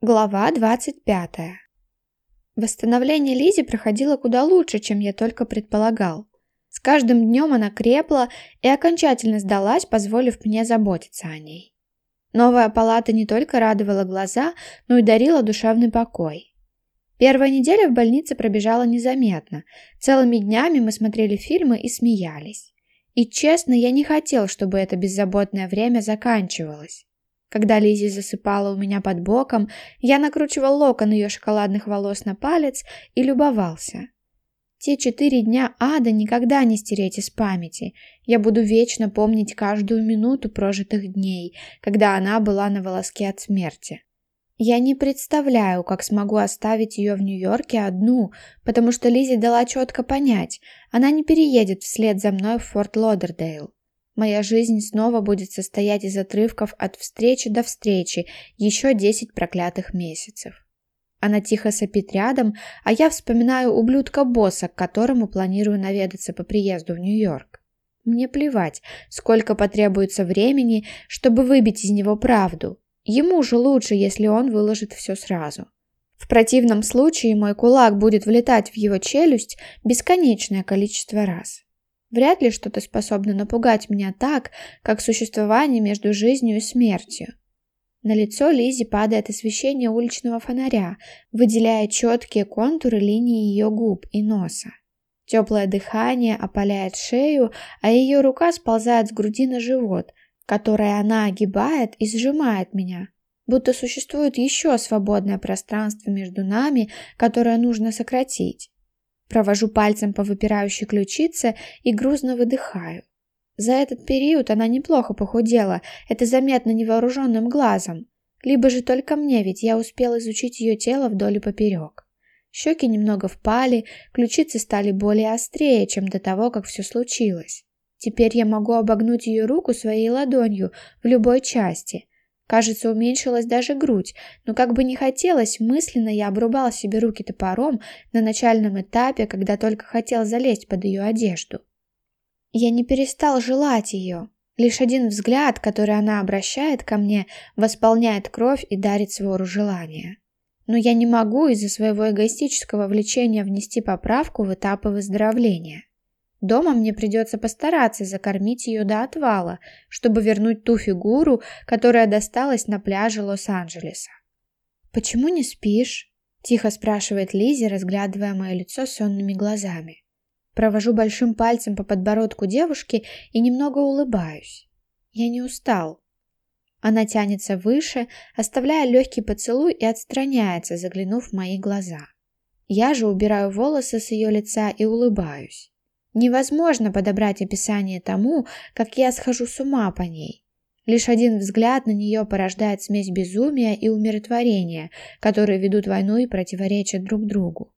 Глава 25. Восстановление Лизи проходило куда лучше, чем я только предполагал. С каждым днем она крепла и окончательно сдалась, позволив мне заботиться о ней. Новая палата не только радовала глаза, но и дарила душевный покой. Первая неделя в больнице пробежала незаметно. Целыми днями мы смотрели фильмы и смеялись. И честно, я не хотел, чтобы это беззаботное время заканчивалось. Когда Лизи засыпала у меня под боком, я накручивал локон ее шоколадных волос на палец и любовался. Те четыре дня ада никогда не стереть из памяти. Я буду вечно помнить каждую минуту прожитых дней, когда она была на волоске от смерти. Я не представляю, как смогу оставить ее в Нью-Йорке одну, потому что Лизи дала четко понять, она не переедет вслед за мной в Форт Лодердейл. Моя жизнь снова будет состоять из отрывков от встречи до встречи еще десять проклятых месяцев. Она тихо сопит рядом, а я вспоминаю ублюдка-босса, к которому планирую наведаться по приезду в Нью-Йорк. Мне плевать, сколько потребуется времени, чтобы выбить из него правду. Ему же лучше, если он выложит все сразу. В противном случае мой кулак будет влетать в его челюсть бесконечное количество раз. Вряд ли что-то способно напугать меня так, как существование между жизнью и смертью. На лицо Лизи падает освещение уличного фонаря, выделяя четкие контуры линии ее губ и носа. Теплое дыхание опаляет шею, а ее рука сползает с груди на живот, которое она огибает и сжимает меня, будто существует еще свободное пространство между нами, которое нужно сократить. Провожу пальцем по выпирающей ключице и грузно выдыхаю. За этот период она неплохо похудела, это заметно невооруженным глазом. Либо же только мне, ведь я успел изучить ее тело вдоль и поперек. Щеки немного впали, ключицы стали более острее, чем до того, как все случилось. Теперь я могу обогнуть ее руку своей ладонью в любой части. Кажется, уменьшилась даже грудь, но как бы не хотелось, мысленно я обрубал себе руки топором на начальном этапе, когда только хотел залезть под ее одежду. Я не перестал желать ее. Лишь один взгляд, который она обращает ко мне, восполняет кровь и дарит свору желания. Но я не могу из-за своего эгоистического влечения внести поправку в этапы выздоровления. Дома мне придется постараться закормить ее до отвала, чтобы вернуть ту фигуру, которая досталась на пляже Лос-Анджелеса. «Почему не спишь?» – тихо спрашивает Лизи, разглядывая мое лицо сонными глазами. Провожу большим пальцем по подбородку девушки и немного улыбаюсь. Я не устал. Она тянется выше, оставляя легкий поцелуй и отстраняется, заглянув в мои глаза. Я же убираю волосы с ее лица и улыбаюсь. Невозможно подобрать описание тому, как я схожу с ума по ней. Лишь один взгляд на нее порождает смесь безумия и умиротворения, которые ведут войну и противоречат друг другу.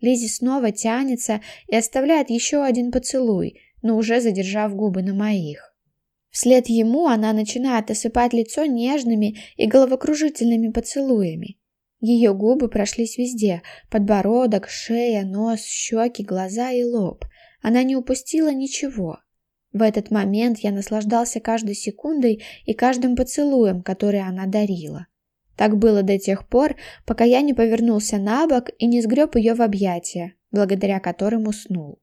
Лизи снова тянется и оставляет еще один поцелуй, но уже задержав губы на моих. Вслед ему она начинает осыпать лицо нежными и головокружительными поцелуями. Ее губы прошлись везде – подбородок, шея, нос, щеки, глаза и лоб. Она не упустила ничего. В этот момент я наслаждался каждой секундой и каждым поцелуем, который она дарила. Так было до тех пор, пока я не повернулся на бок и не сгреб ее в объятия, благодаря которым уснул.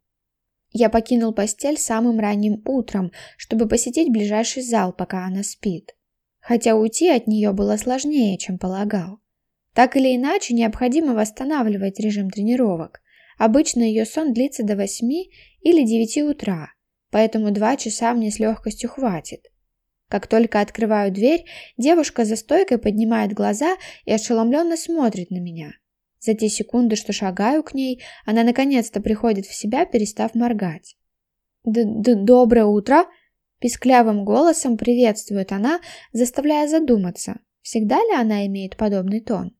Я покинул постель самым ранним утром, чтобы посетить ближайший зал, пока она спит. Хотя уйти от нее было сложнее, чем полагал. Так или иначе, необходимо восстанавливать режим тренировок. Обычно ее сон длится до 8 или 9 утра, поэтому 2 часа мне с легкостью хватит. Как только открываю дверь, девушка за стойкой поднимает глаза и ошеломленно смотрит на меня. За те секунды, что шагаю к ней, она наконец-то приходит в себя, перестав моргать. Д -д «Доброе утро!» Писклявым голосом приветствует она, заставляя задуматься, всегда ли она имеет подобный тон.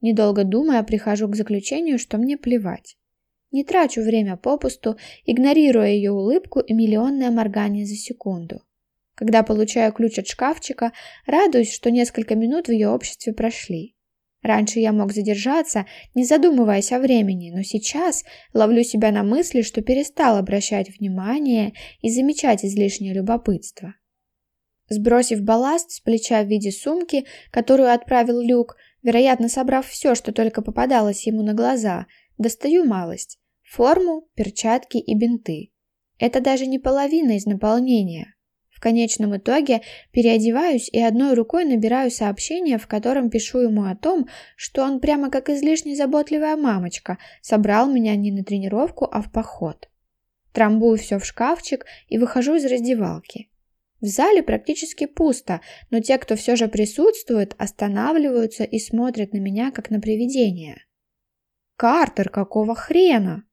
Недолго думая, прихожу к заключению, что мне плевать. Не трачу время попусту, игнорируя ее улыбку и миллионное моргание за секунду. Когда получаю ключ от шкафчика, радуюсь, что несколько минут в ее обществе прошли. Раньше я мог задержаться, не задумываясь о времени, но сейчас ловлю себя на мысли, что перестал обращать внимание и замечать излишнее любопытство. Сбросив балласт с плеча в виде сумки, которую отправил Люк, Вероятно, собрав все, что только попадалось ему на глаза, достаю малость. Форму, перчатки и бинты. Это даже не половина из наполнения. В конечном итоге переодеваюсь и одной рукой набираю сообщение, в котором пишу ему о том, что он прямо как излишне заботливая мамочка собрал меня не на тренировку, а в поход. Трамбую все в шкафчик и выхожу из раздевалки. В зале практически пусто, но те, кто все же присутствует, останавливаются и смотрят на меня, как на привидение. «Картер, какого хрена?»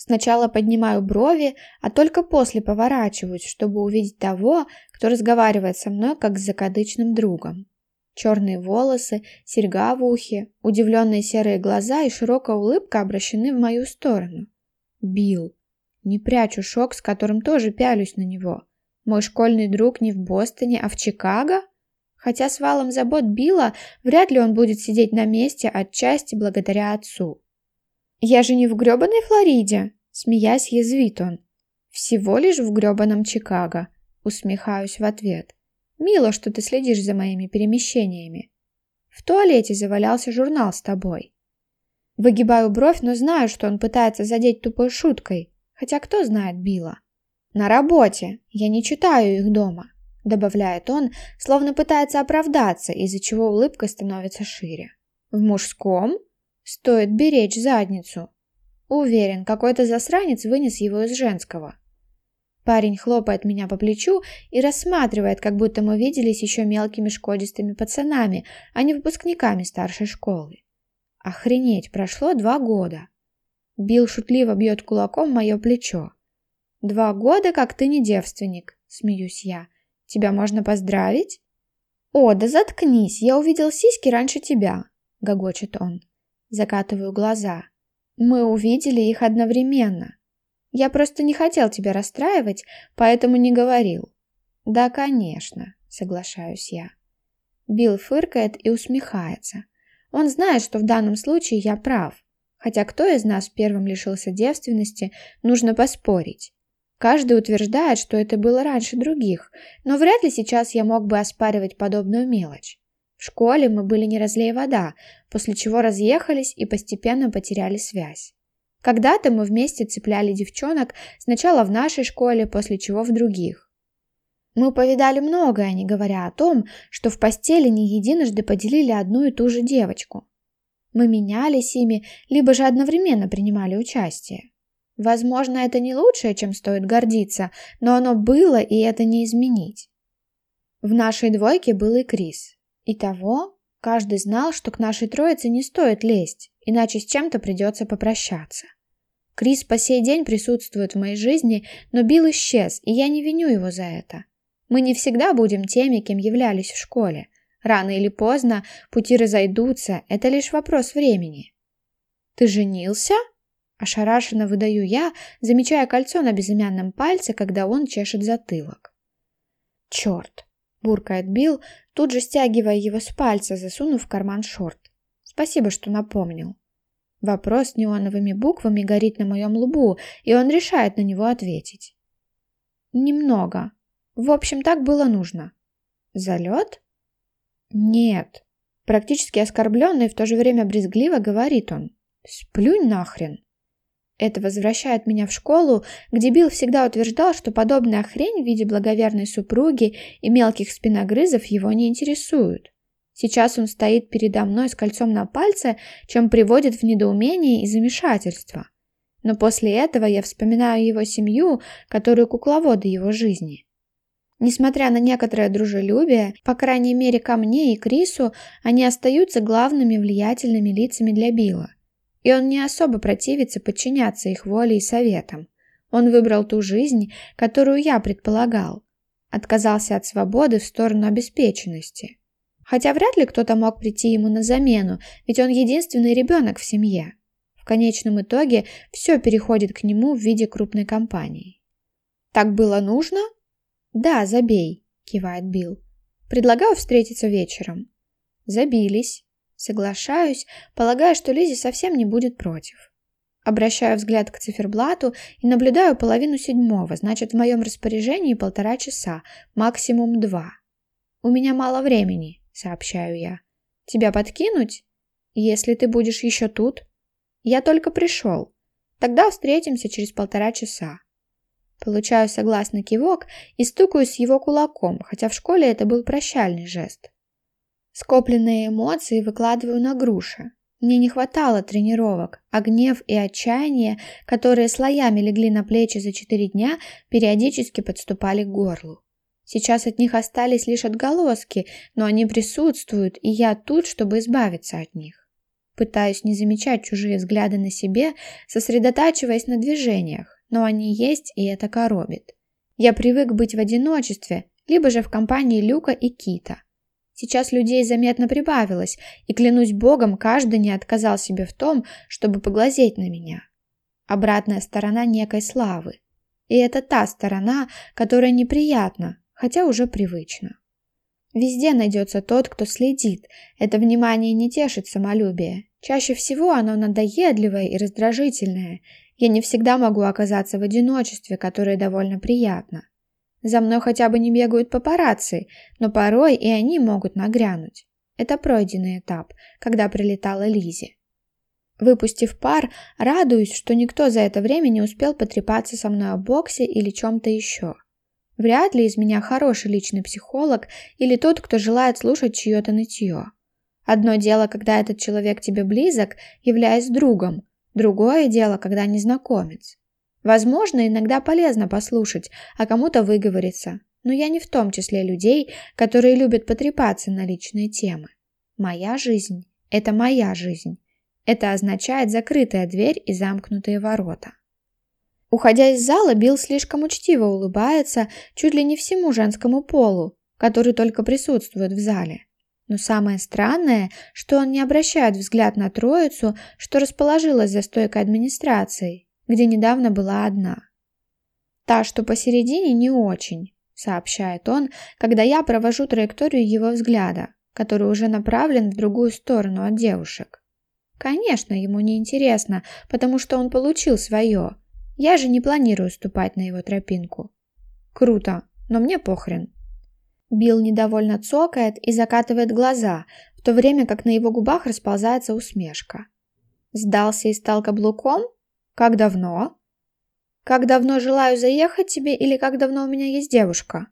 Сначала поднимаю брови, а только после поворачиваюсь, чтобы увидеть того, кто разговаривает со мной как с закадычным другом. Черные волосы, серьга в ухе, удивленные серые глаза и широкая улыбка обращены в мою сторону. Билл. Не прячу шок, с которым тоже пялюсь на него. Мой школьный друг не в Бостоне, а в Чикаго? Хотя с валом забот Билла вряд ли он будет сидеть на месте отчасти благодаря отцу. «Я же не в грёбаной Флориде!» Смеясь, язвит он. «Всего лишь в грёбаном Чикаго!» Усмехаюсь в ответ. «Мило, что ты следишь за моими перемещениями. В туалете завалялся журнал с тобой». Выгибаю бровь, но знаю, что он пытается задеть тупой шуткой. Хотя кто знает Билла? «На работе. Я не читаю их дома», — добавляет он, словно пытается оправдаться, из-за чего улыбка становится шире. «В мужском?» Стоит беречь задницу. Уверен, какой-то засранец вынес его из женского. Парень хлопает меня по плечу и рассматривает, как будто мы виделись еще мелкими шкодистыми пацанами, а не выпускниками старшей школы. Охренеть, прошло два года. Билл шутливо бьет кулаком мое плечо. «Два года, как ты не девственник», — смеюсь я. «Тебя можно поздравить?» «О, да заткнись, я увидел сиськи раньше тебя», — гогочет он. Закатываю глаза. Мы увидели их одновременно. Я просто не хотел тебя расстраивать, поэтому не говорил. Да, конечно, соглашаюсь я. Билл фыркает и усмехается. Он знает, что в данном случае я прав. Хотя кто из нас первым лишился девственности, нужно поспорить. Каждый утверждает, что это было раньше других, но вряд ли сейчас я мог бы оспаривать подобную мелочь. В школе мы были не разлей вода, после чего разъехались и постепенно потеряли связь. Когда-то мы вместе цепляли девчонок сначала в нашей школе, после чего в других. Мы повидали многое, не говоря о том, что в постели не единожды поделили одну и ту же девочку. Мы менялись ими, либо же одновременно принимали участие. Возможно, это не лучшее, чем стоит гордиться, но оно было, и это не изменить. В нашей двойке был и Крис, Итого, каждый знал, что к нашей троице не стоит лезть, иначе с чем-то придется попрощаться. Крис по сей день присутствует в моей жизни, но Билл исчез, и я не виню его за это. Мы не всегда будем теми, кем являлись в школе. Рано или поздно пути разойдутся, это лишь вопрос времени. «Ты женился?» Ошарашенно выдаю я, замечая кольцо на безымянном пальце, когда он чешет затылок. «Черт!» – буркает Билл, тут же стягивая его с пальца, засунув в карман шорт. Спасибо, что напомнил. Вопрос неоновыми буквами горит на моем лбу, и он решает на него ответить. Немного. В общем, так было нужно. Залет? Нет. Практически оскорбленный в то же время брезгливо говорит он. Сплюнь нахрен. Это возвращает меня в школу, где Билл всегда утверждал, что подобная хрень в виде благоверной супруги и мелких спиногрызов его не интересуют. Сейчас он стоит передо мной с кольцом на пальце, чем приводит в недоумение и замешательство. Но после этого я вспоминаю его семью, которую кукловоды его жизни. Несмотря на некоторое дружелюбие, по крайней мере ко мне и Крису, они остаются главными влиятельными лицами для Билла и он не особо противится подчиняться их воле и советам. Он выбрал ту жизнь, которую я предполагал. Отказался от свободы в сторону обеспеченности. Хотя вряд ли кто-то мог прийти ему на замену, ведь он единственный ребенок в семье. В конечном итоге все переходит к нему в виде крупной компании. «Так было нужно?» «Да, забей», – кивает Билл. «Предлагаю встретиться вечером». Забились. Соглашаюсь, полагая, что Лизи совсем не будет против. Обращаю взгляд к циферблату и наблюдаю половину седьмого, значит, в моем распоряжении полтора часа, максимум два. «У меня мало времени», — сообщаю я. Тебя подкинуть? Если ты будешь еще тут? Я только пришел. Тогда встретимся через полтора часа. Получаю согласный кивок и стукаюсь его кулаком, хотя в школе это был прощальный жест. Скопленные эмоции выкладываю на груши. Мне не хватало тренировок, а гнев и отчаяние, которые слоями легли на плечи за четыре дня, периодически подступали к горлу. Сейчас от них остались лишь отголоски, но они присутствуют, и я тут, чтобы избавиться от них. Пытаюсь не замечать чужие взгляды на себе, сосредотачиваясь на движениях, но они есть, и это коробит. Я привык быть в одиночестве, либо же в компании Люка и Кита. Сейчас людей заметно прибавилось, и, клянусь богом, каждый не отказал себе в том, чтобы поглазеть на меня. Обратная сторона некой славы. И это та сторона, которая неприятна, хотя уже привычно. Везде найдется тот, кто следит. Это внимание не тешит самолюбие. Чаще всего оно надоедливое и раздражительное. Я не всегда могу оказаться в одиночестве, которое довольно приятно. За мной хотя бы не бегают папарацци, но порой и они могут нагрянуть. Это пройденный этап, когда прилетала Лизи. Выпустив пар, радуюсь, что никто за это время не успел потрепаться со мной о боксе или чем-то еще. Вряд ли из меня хороший личный психолог или тот, кто желает слушать чье-то нытье. Одно дело, когда этот человек тебе близок, являясь другом, другое дело, когда незнакомец. Возможно, иногда полезно послушать, а кому-то выговориться, но я не в том числе людей, которые любят потрепаться на личные темы. Моя жизнь – это моя жизнь. Это означает закрытая дверь и замкнутые ворота. Уходя из зала, Билл слишком учтиво улыбается чуть ли не всему женскому полу, который только присутствует в зале. Но самое странное, что он не обращает взгляд на троицу, что расположилась за стойкой администрации, где недавно была одна. Та, что посередине, не очень, сообщает он, когда я провожу траекторию его взгляда, который уже направлен в другую сторону от девушек. Конечно, ему не интересно, потому что он получил свое – я же не планирую ступать на его тропинку. Круто, но мне похрен. Билл недовольно цокает и закатывает глаза, в то время как на его губах расползается усмешка. Сдался и стал каблуком? Как давно? Как давно желаю заехать тебе или как давно у меня есть девушка?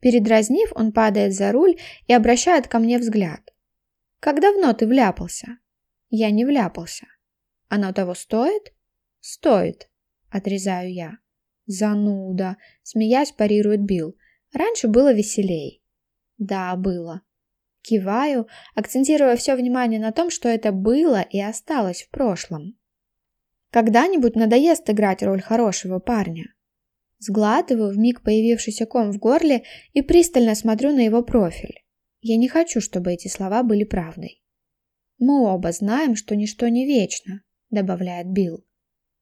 Передразнив, он падает за руль и обращает ко мне взгляд. Как давно ты вляпался? Я не вляпался. Оно того стоит? Стоит. Отрезаю я. Зануда. Смеясь, парирует Билл. Раньше было веселей. Да, было. Киваю, акцентируя все внимание на том, что это было и осталось в прошлом. Когда-нибудь надоест играть роль хорошего парня. Сглатываю в миг появившийся ком в горле и пристально смотрю на его профиль. Я не хочу, чтобы эти слова были правдой. Мы оба знаем, что ничто не вечно, добавляет Билл.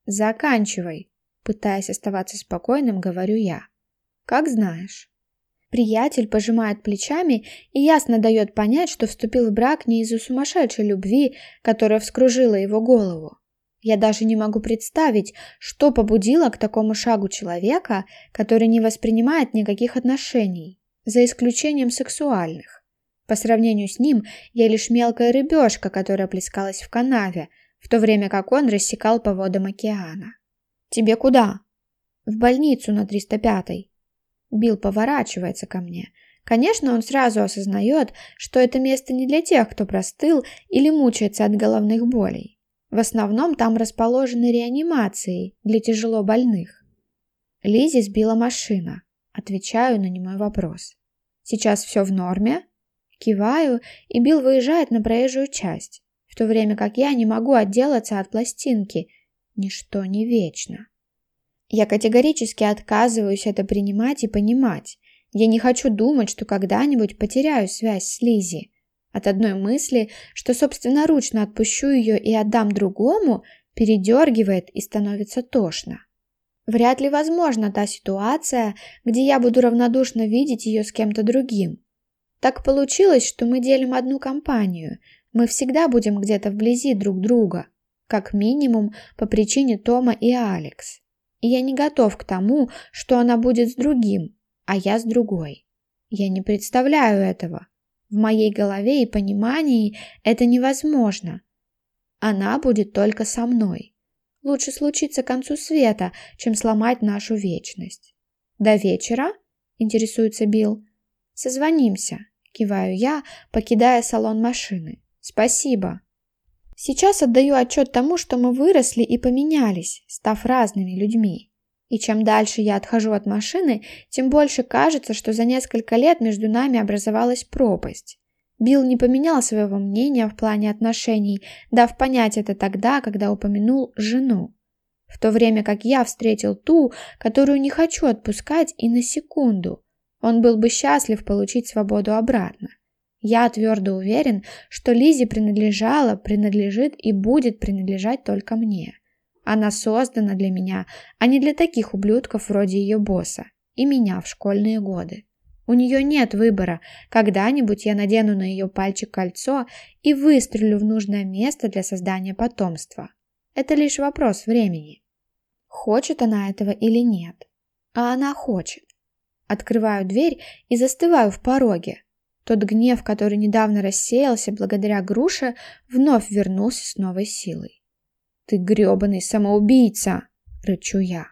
«Заканчивай!» Пытаясь оставаться спокойным, говорю я. «Как знаешь». Приятель пожимает плечами и ясно дает понять, что вступил в брак не из-за сумасшедшей любви, которая вскружила его голову. Я даже не могу представить, что побудило к такому шагу человека, который не воспринимает никаких отношений, за исключением сексуальных. По сравнению с ним я лишь мелкая рыбешка, которая плескалась в канаве, в то время как он рассекал по водам океана. «Тебе куда?» «В больницу на 305-й». Билл поворачивается ко мне. Конечно, он сразу осознает, что это место не для тех, кто простыл или мучается от головных болей. В основном там расположены реанимации для тяжело больных. Лизи сбила машина. Отвечаю на немой вопрос. Сейчас все в норме? Киваю, и Билл выезжает на проезжую часть в то время как я не могу отделаться от пластинки. Ничто не вечно. Я категорически отказываюсь это принимать и понимать. Я не хочу думать, что когда-нибудь потеряю связь с Лизи. От одной мысли, что собственноручно отпущу ее и отдам другому, передергивает и становится тошно. Вряд ли возможна та ситуация, где я буду равнодушно видеть ее с кем-то другим. Так получилось, что мы делим одну компанию, мы всегда будем где-то вблизи друг друга, как минимум по причине Тома и Алекс. И я не готов к тому, что она будет с другим, а я с другой. Я не представляю этого. В моей голове и понимании это невозможно. Она будет только со мной. Лучше случиться к концу света, чем сломать нашу вечность. До вечера? Интересуется Билл. Созвонимся, киваю я, покидая салон машины. Спасибо. Сейчас отдаю отчет тому, что мы выросли и поменялись, став разными людьми. И чем дальше я отхожу от машины, тем больше кажется, что за несколько лет между нами образовалась пропасть. Билл не поменял своего мнения в плане отношений, дав понять это тогда, когда упомянул жену. В то время как я встретил ту, которую не хочу отпускать и на секунду. Он был бы счастлив получить свободу обратно. Я твердо уверен, что Лизе принадлежала, принадлежит и будет принадлежать только мне. Она создана для меня, а не для таких ублюдков вроде ее босса и меня в школьные годы. У нее нет выбора. Когда-нибудь я надену на ее пальчик кольцо и выстрелю в нужное место для создания потомства. Это лишь вопрос времени. Хочет она этого или нет. А она хочет. Открываю дверь и застываю в пороге, тот гнев, который недавно рассеялся благодаря груше, вновь вернулся с новой силой. «Ты грёбаный самоубийца!» — рычу я.